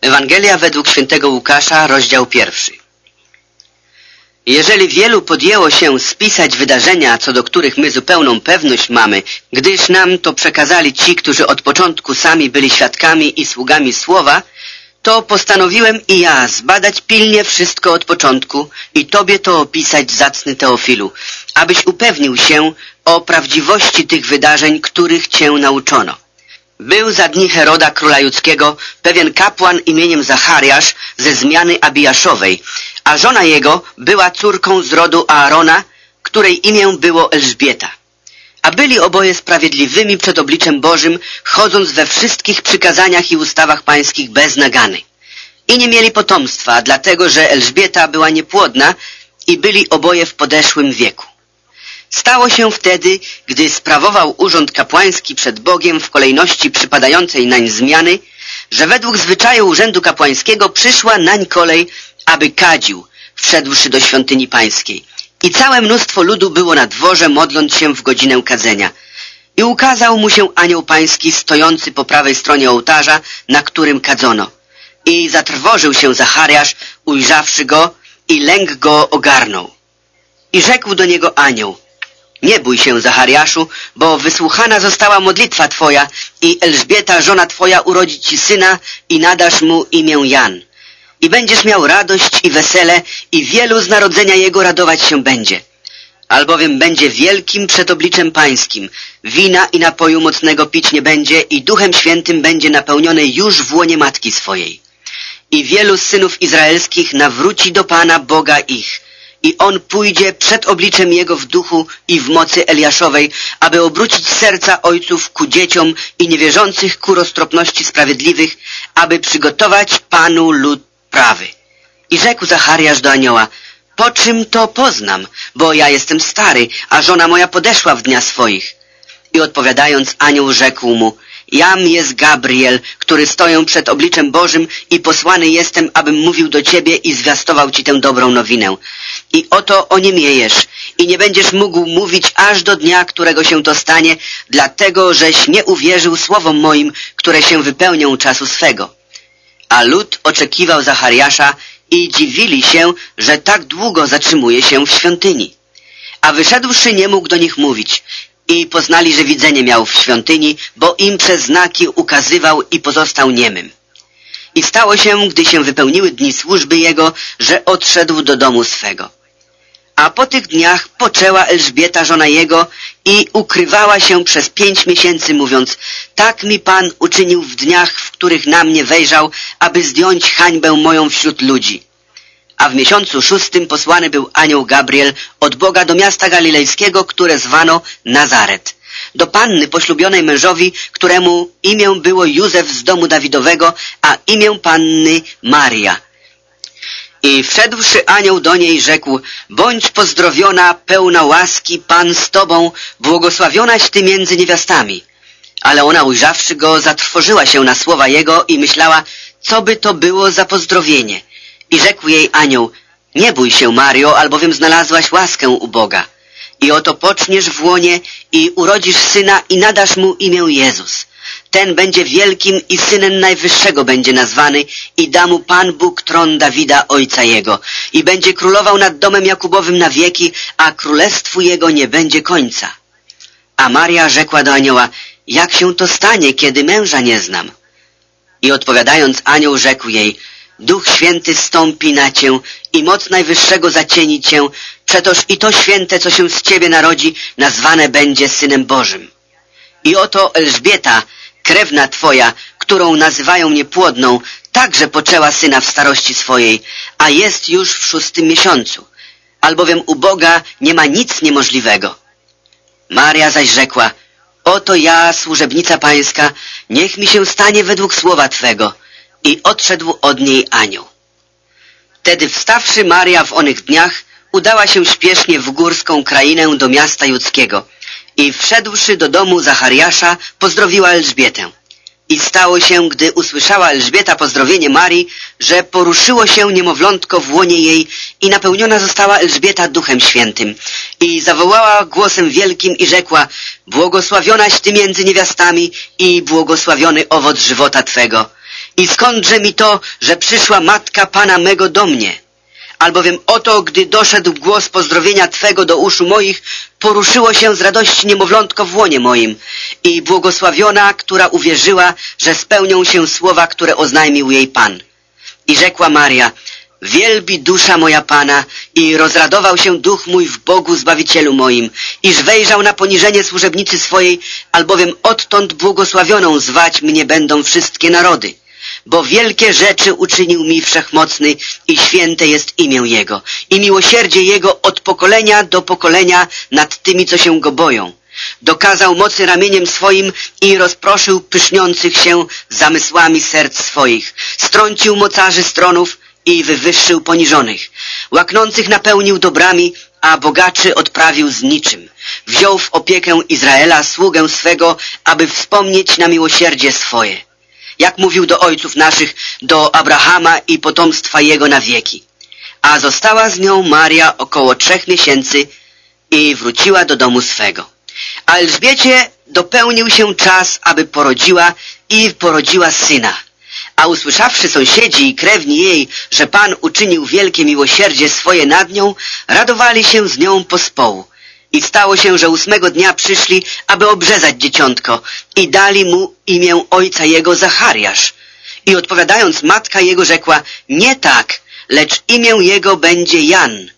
Ewangelia według świętego Łukasza, rozdział pierwszy. Jeżeli wielu podjęło się spisać wydarzenia, co do których my zupełną pewność mamy, gdyż nam to przekazali ci, którzy od początku sami byli świadkami i sługami słowa, to postanowiłem i ja zbadać pilnie wszystko od początku i Tobie to opisać, zacny Teofilu, abyś upewnił się o prawdziwości tych wydarzeń, których Cię nauczono. Był za dni Heroda króla judzkiego pewien kapłan imieniem Zachariasz ze zmiany Abijaszowej, a żona jego była córką z rodu Aarona, której imię było Elżbieta. A byli oboje sprawiedliwymi przed obliczem Bożym, chodząc we wszystkich przykazaniach i ustawach pańskich bez nagany. I nie mieli potomstwa, dlatego że Elżbieta była niepłodna i byli oboje w podeszłym wieku. Stało się wtedy, gdy sprawował urząd kapłański przed Bogiem w kolejności przypadającej nań zmiany, że według zwyczaju urzędu kapłańskiego przyszła nań kolej, aby kadził, wszedłszy do świątyni pańskiej. I całe mnóstwo ludu było na dworze, modląc się w godzinę kadzenia. I ukazał mu się anioł pański stojący po prawej stronie ołtarza, na którym kadzono. I zatrwożył się Zachariasz, ujrzawszy go, i lęk go ogarnął. I rzekł do niego anioł, nie bój się, Zachariaszu, bo wysłuchana została modlitwa Twoja i Elżbieta, żona Twoja, urodzi Ci syna i nadasz mu imię Jan. I będziesz miał radość i wesele i wielu z narodzenia jego radować się będzie. Albowiem będzie wielkim przed obliczem pańskim. Wina i napoju mocnego pić nie będzie i Duchem Świętym będzie napełniony już w łonie matki swojej. I wielu z synów izraelskich nawróci do Pana Boga ich – i on pójdzie przed obliczem Jego w duchu i w mocy Eliaszowej, aby obrócić serca ojców ku dzieciom i niewierzących ku roztropności sprawiedliwych, aby przygotować Panu lud prawy. I rzekł Zachariasz do anioła, po czym to poznam, bo ja jestem stary, a żona moja podeszła w dnia swoich. I odpowiadając anioł rzekł mu, Jam jest Gabriel, który stoję przed obliczem Bożym i posłany jestem, abym mówił do Ciebie i zwiastował Ci tę dobrą nowinę. I oto oniemiejesz i nie będziesz mógł mówić aż do dnia, którego się to stanie, dlatego żeś nie uwierzył słowom moim, które się wypełnią czasu swego. A lud oczekiwał Zachariasza i dziwili się, że tak długo zatrzymuje się w świątyni. A wyszedłszy nie mógł do nich mówić i poznali, że widzenie miał w świątyni, bo im przez znaki ukazywał i pozostał niemym. I stało się, gdy się wypełniły dni służby jego, że odszedł do domu swego. A po tych dniach poczęła Elżbieta, żona jego, i ukrywała się przez pięć miesięcy, mówiąc, tak mi Pan uczynił w dniach, w których na mnie wejrzał, aby zdjąć hańbę moją wśród ludzi a w miesiącu szóstym posłany był anioł Gabriel od Boga do miasta galilejskiego, które zwano Nazaret, do panny poślubionej mężowi, któremu imię było Józef z domu Dawidowego, a imię panny Maria. I wszedłszy anioł do niej rzekł, bądź pozdrowiona, pełna łaski, Pan z Tobą, błogosławionaś Ty między niewiastami. Ale ona ujrzawszy go, zatrwożyła się na słowa jego i myślała, co by to było za pozdrowienie. I rzekł jej anioł, nie bój się, Mario, albowiem znalazłaś łaskę u Boga. I oto poczniesz w łonie i urodzisz syna i nadasz mu imię Jezus. Ten będzie wielkim i synem Najwyższego będzie nazwany i da mu Pan Bóg tron Dawida, ojca jego. I będzie królował nad domem Jakubowym na wieki, a królestwu jego nie będzie końca. A Maria rzekła do anioła, jak się to stanie, kiedy męża nie znam? I odpowiadając anioł rzekł jej, Duch Święty stąpi na Cię i moc Najwyższego zacieni Cię, przetoż i to święte, co się z Ciebie narodzi, nazwane będzie Synem Bożym. I oto Elżbieta, krewna Twoja, którą nazywają niepłodną, także poczęła syna w starości swojej, a jest już w szóstym miesiącu, albowiem u Boga nie ma nic niemożliwego. Maria zaś rzekła, oto ja, służebnica pańska, niech mi się stanie według słowa Twego i odszedł od niej anioł. Wtedy wstawszy Maria w onych dniach, udała się śpiesznie w górską krainę do miasta judzkiego i wszedłszy do domu Zachariasza, pozdrowiła Elżbietę. I stało się, gdy usłyszała Elżbieta pozdrowienie Marii, że poruszyło się niemowlątko w łonie jej i napełniona została Elżbieta Duchem Świętym. I zawołała głosem wielkim i rzekła, błogosławionaś Ty między niewiastami i błogosławiony owoc żywota Twego. I skądże mi to, że przyszła matka Pana mego do mnie? Albowiem oto, gdy doszedł głos pozdrowienia Twego do uszu moich, poruszyło się z radości niemowlątko w łonie moim i błogosławiona, która uwierzyła, że spełnią się słowa, które oznajmił jej Pan. I rzekła Maria, wielbi dusza moja Pana i rozradował się duch mój w Bogu Zbawicielu moim, iż wejrzał na poniżenie służebnicy swojej, albowiem odtąd błogosławioną zwać mnie będą wszystkie narody bo wielkie rzeczy uczynił mi wszechmocny i święte jest imię Jego i miłosierdzie Jego od pokolenia do pokolenia nad tymi, co się Go boją. Dokazał mocy ramieniem swoim i rozproszył pyszniących się zamysłami serc swoich. Strącił mocarzy stronów i wywyższył poniżonych. Łaknących napełnił dobrami, a bogaczy odprawił z niczym. Wziął w opiekę Izraela sługę swego, aby wspomnieć na miłosierdzie swoje jak mówił do ojców naszych, do Abrahama i potomstwa jego na wieki. A została z nią Maria około trzech miesięcy i wróciła do domu swego. A Elżbiecie dopełnił się czas, aby porodziła i porodziła syna. A usłyszawszy sąsiedzi i krewni jej, że Pan uczynił wielkie miłosierdzie swoje nad nią, radowali się z nią pospołu. I stało się, że ósmego dnia przyszli, aby obrzezać dzieciątko i dali mu imię ojca jego Zachariasz. I odpowiadając matka jego rzekła, nie tak, lecz imię jego będzie Jan.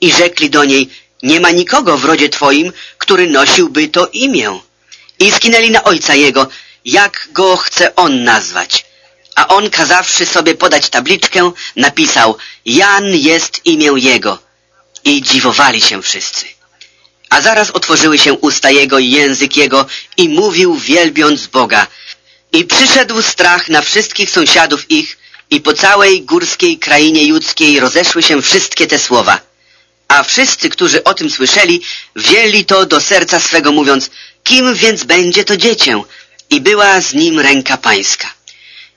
I rzekli do niej, nie ma nikogo w rodzie twoim, który nosiłby to imię. I skinęli na ojca jego, jak go chce on nazwać. A on, kazawszy sobie podać tabliczkę, napisał, Jan jest imię jego. I dziwowali się wszyscy. A zaraz otworzyły się usta jego i język jego i mówił wielbiąc Boga. I przyszedł strach na wszystkich sąsiadów ich i po całej górskiej krainie judzkiej rozeszły się wszystkie te słowa. A wszyscy, którzy o tym słyszeli, wzięli to do serca swego mówiąc, kim więc będzie to dziecię? I była z nim ręka pańska.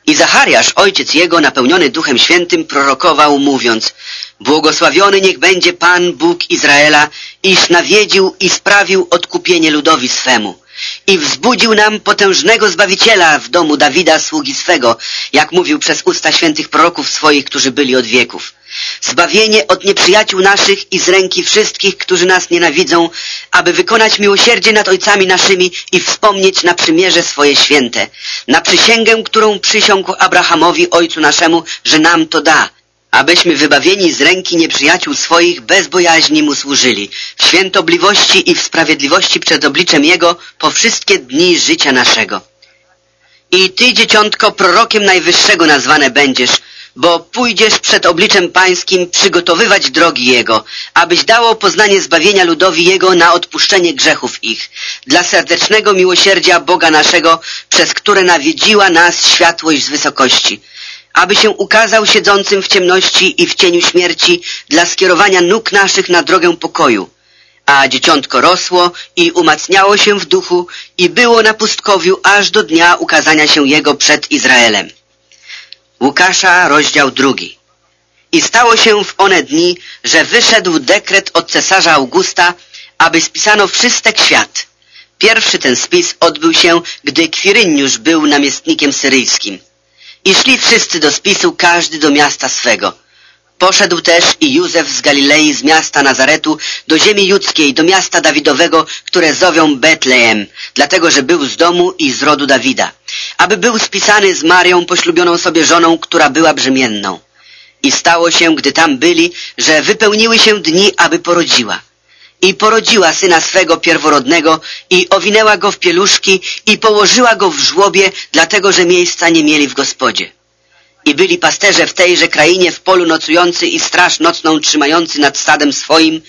I Zachariasz, ojciec jego, napełniony Duchem Świętym, prorokował, mówiąc Błogosławiony niech będzie Pan Bóg Izraela, iż nawiedził i sprawił odkupienie ludowi swemu. I wzbudził nam potężnego Zbawiciela w domu Dawida, sługi swego, jak mówił przez usta świętych proroków swoich, którzy byli od wieków. Zbawienie od nieprzyjaciół naszych i z ręki wszystkich, którzy nas nienawidzą, aby wykonać miłosierdzie nad ojcami naszymi i wspomnieć na przymierze swoje święte, na przysięgę, którą przysiągł Abrahamowi, ojcu naszemu, że nam to da, abyśmy wybawieni z ręki nieprzyjaciół swoich bez bojaźni Mu służyli, w świętobliwości i w sprawiedliwości przed obliczem Jego po wszystkie dni życia naszego. I Ty, dzieciątko, prorokiem Najwyższego nazwane będziesz, bo pójdziesz przed obliczem Pańskim przygotowywać drogi Jego, abyś dało poznanie zbawienia ludowi Jego na odpuszczenie grzechów ich, dla serdecznego miłosierdzia Boga naszego, przez które nawiedziła nas światłość z wysokości, aby się ukazał siedzącym w ciemności i w cieniu śmierci dla skierowania nóg naszych na drogę pokoju. A dzieciątko rosło i umacniało się w duchu i było na pustkowiu aż do dnia ukazania się jego przed Izraelem. Łukasza, rozdział drugi. I stało się w one dni, że wyszedł dekret od cesarza Augusta, aby spisano wszystek świat. Pierwszy ten spis odbył się, gdy Kwiryniusz był namiestnikiem syryjskim. I szli wszyscy do spisu, każdy do miasta swego. Poszedł też i Józef z Galilei, z miasta Nazaretu, do ziemi judzkiej, do miasta Dawidowego, które zowią Betlejem, dlatego, że był z domu i z rodu Dawida, aby był spisany z Marią, poślubioną sobie żoną, która była brzemienną. I stało się, gdy tam byli, że wypełniły się dni, aby porodziła i porodziła syna swego pierworodnego i owinęła go w pieluszki i położyła go w żłobie, dlatego że miejsca nie mieli w gospodzie. I byli pasterze w tejże krainie w polu nocujący i straż nocną trzymający nad stadem swoim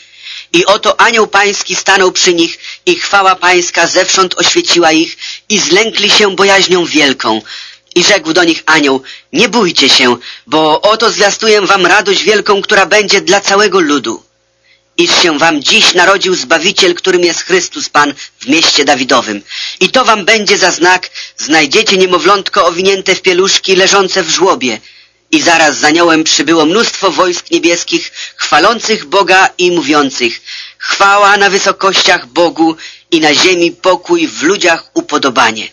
i oto anioł pański stanął przy nich i chwała pańska zewsząd oświeciła ich i zlękli się bojaźnią wielką. I rzekł do nich anioł, nie bójcie się, bo oto zwiastuję wam radość wielką, która będzie dla całego ludu iż się wam dziś narodził Zbawiciel, którym jest Chrystus Pan w mieście Dawidowym. I to wam będzie za znak, znajdziecie niemowlątko owinięte w pieluszki, leżące w żłobie. I zaraz za aniołem przybyło mnóstwo wojsk niebieskich, chwalących Boga i mówiących Chwała na wysokościach Bogu i na ziemi pokój w ludziach upodobanie.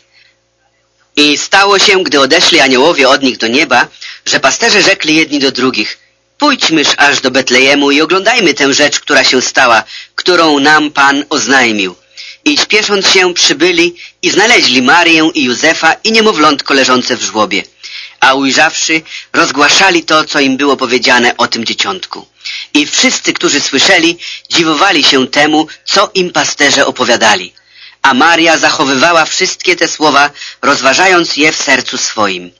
I stało się, gdy odeszli aniołowie od nich do nieba, że pasterze rzekli jedni do drugich Pójdźmyż aż do Betlejemu i oglądajmy tę rzecz, która się stała, którą nam Pan oznajmił. I śpiesząc się przybyli i znaleźli Marię i Józefa i niemowlątko leżące w żłobie. A ujrzawszy, rozgłaszali to, co im było powiedziane o tym dzieciątku. I wszyscy, którzy słyszeli, dziwowali się temu, co im pasterze opowiadali. A Maria zachowywała wszystkie te słowa, rozważając je w sercu swoim.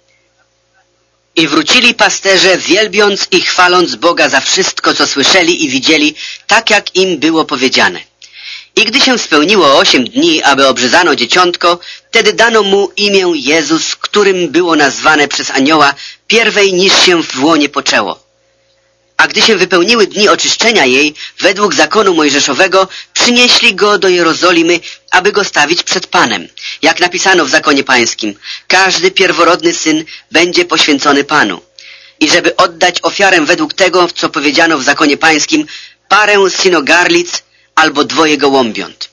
I wrócili pasterze, wielbiąc i chwaląc Boga za wszystko, co słyszeli i widzieli, tak jak im było powiedziane. I gdy się spełniło osiem dni, aby obrzezano dzieciątko, wtedy dano mu imię Jezus, którym było nazwane przez anioła pierwej niż się w łonie poczęło. A gdy się wypełniły dni oczyszczenia jej, według zakonu mojżeszowego, przynieśli go do Jerozolimy, aby go stawić przed Panem. Jak napisano w zakonie pańskim, każdy pierworodny syn będzie poświęcony Panu. I żeby oddać ofiarę według tego, co powiedziano w zakonie pańskim, parę synogarlic albo dwoje gołąbiąt.